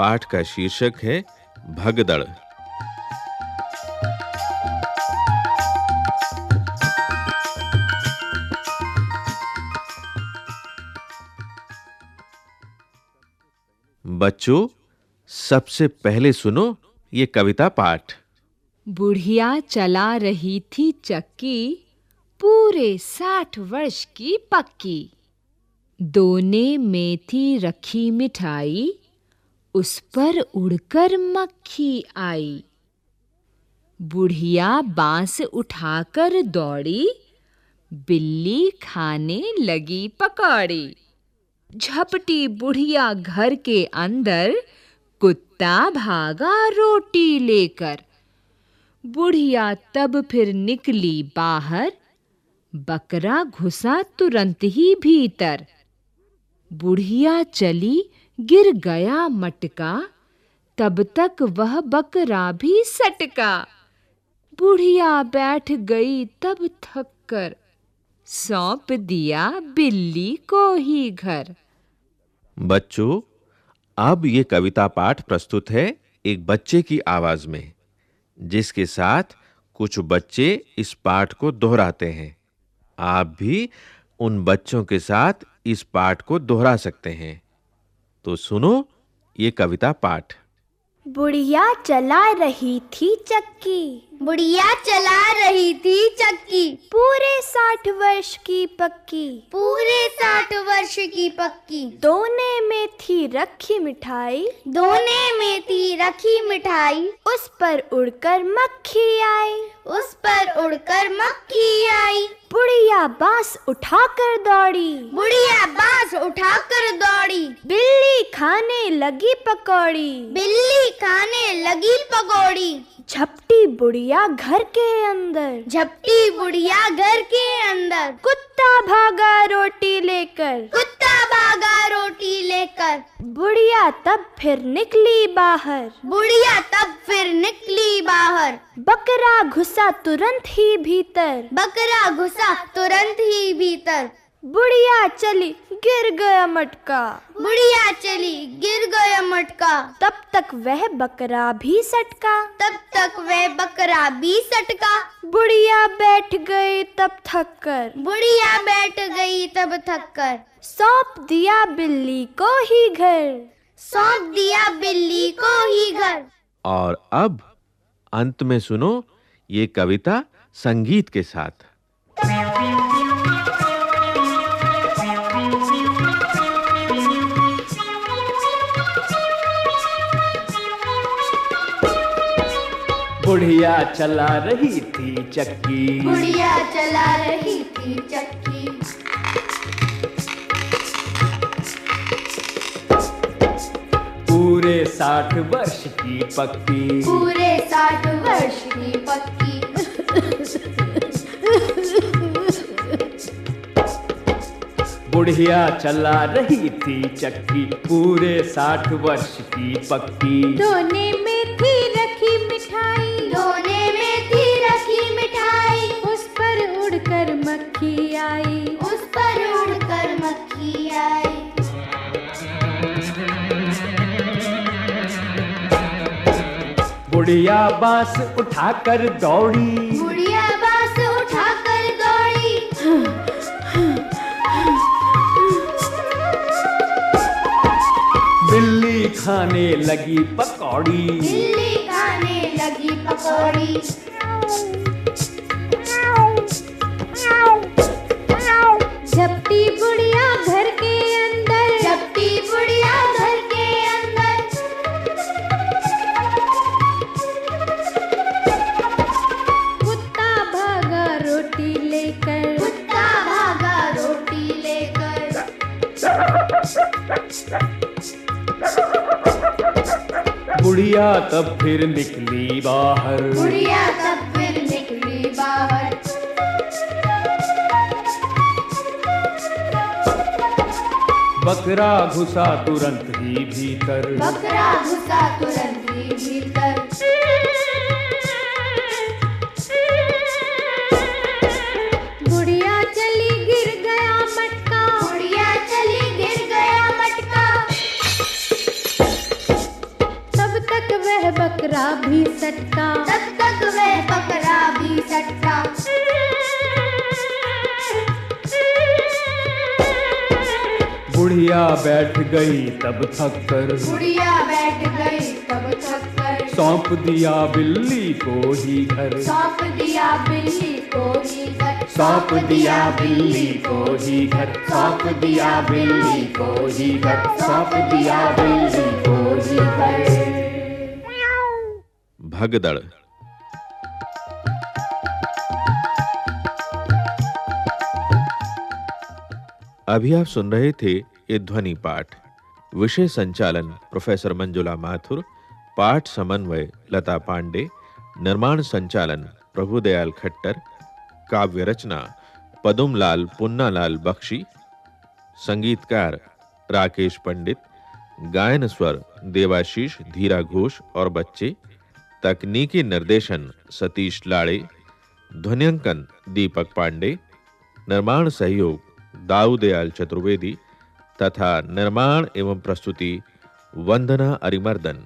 पाठ का शीर्षक है भगदड़। बच्चों, सबसे पहले सुनो ये कविता पाठ। बुढ़िया चला रही थी चक्की, पूरे साठ वर्ष की पक्की। दोने में थी रखी मिठाई उस पर उड़कर मक्खी आई। बुढ़िया बाँस उठाकर दौड़ी, बिल्ली खाने लगी पकौड़ी। झपटी बुढ़िया घर के अंदर कुत्ता भागा रोटी लेकर। बुढ़िया तब फिर निकली बाहर, बकरा घुसा तुरंत ही भीतर। बुढ़िया चली गिर गया मटका, तब तक वह बकरा भी सटका। बुढ़िया बैठ गई, तब थक कर सौंप दिया बिल्ली को ही घर। बच्चों, अब ये कविता पाठ प्रस्तुत है एक बच्चे की आवाज़ में, जिसके साथ कुछ बच्चे इस पाठ को दोहराते हैं। आप भी उन बच्चों के साथ इस पाठ को दोहरा सकते हैं। तो सुनो ये कविता पाठ। बुढ़िया चला रही थी चक्की। बुढ़िया चला रही थी चक्की। पूरे साठ वर्ष की पक्की। पूरे साठ वर्ष की पक्की। दोने में थी रखी मिठाई। दोने रखी मिठाई, उस पर उड़कर मक्खी आई। उस पर उड़कर मक्खी आई। बुढ़िया बाँस उठाकर दौड़ी। बुढ़िया बाँस उठाकर दौड़ी। बिल्ली खाने लगी पकौड़ी। बिल्ली खाने लगी पकौड़ी। झपटी बुढ़िया घर के अंदर। झपटी बुढ़िया घर के अंदर। कुत्ता भागा रोटी लेकर। कुत्ता लेकर। बुढ़िया तब फिर निकली बाहर। बुढ़िया तब फिर निकली बाहर। बकरा घुसा तुरंत ही भीतर। बकरा घुसा तुरंत ही भीतर। बुढ़िया चली गिर गया मटका। बुढ़िया चली गिर गया मटका। तब तक वह बकरा भी सटका। तब तक वह बकरा भी सटका। बुढ़िया बैठ गई तब थक कर बुढ़िया बैठ गई तब थक कर सौंप दिया बिल्ली को ही घर। सौंप दिया बिल्ली को ही घर। और अब अंत में सुनो ये कविता संगीत के साथ। बुढ़िया चला रही थी चक्की। बुढ़िया चला रही थी चक्की। पूरे साठ वर्ष की पक्की। पूरे साठ वर्ष की पक्की। बुढ़िया चला रही थी चक्की। पूरे साठ वर्ष की पक्की। दोने में थी मिठाई। दोने में थी रखी मिठाई। उस पर उड़कर मक्खी आई। उस पर उड़कर मक्खी आई। बुढ़िया बाँस उठाकर दौड़ी। बुढ़िया बाँस उठाकर दौड़ी। बिल्ली खाने लगी पकौड़ी। बिल्ली खाने लगी पकौड़ी। बुढ़िया तब फिर निकली बाहर। बुढ़िया तब फिर निकली बाहर। बकरा घुसा तुरंत ही भीतर। बकरा घुसा तुरंत पकड़ा भी सटका तब तक मैं पकड़ा भी सटका बुढ़िया बैठ गई तब थक कर बुढ़िया बैठ गई तब थक कर सौंप दिया बिल्ली को ही घर। सौंप दिया बिल्ली को ही घर। सौंप दिया बिल्ली को ही घर। सौंप दिया बिल्ली को ही घर। सौंप दिया बिल्ली को ही घर। भगदड़ अभी आप सुन रहे थे ये ध्वनि पाठ विषय संचालन प्रोफेसर मंजुला माथुर पाठ समन्वय लता पांडे निर्माण संचालन प्रभुदयाल खट्टर काव्य रचना पदुमलाल पुन्नालाल बख्शी संगीतकार राकेश पंडित गायन स्वर देवाशीष धीरा घोष और बच्चे तकनीकी निर्देशन सतीश लाड़े ध्वनिंकन दीपक पांडे, निर्माण सहयोग दाऊदयाल चतुर्वेदी तथा निर्माण एवं प्रस्तुति वंदना अरिमर्दन।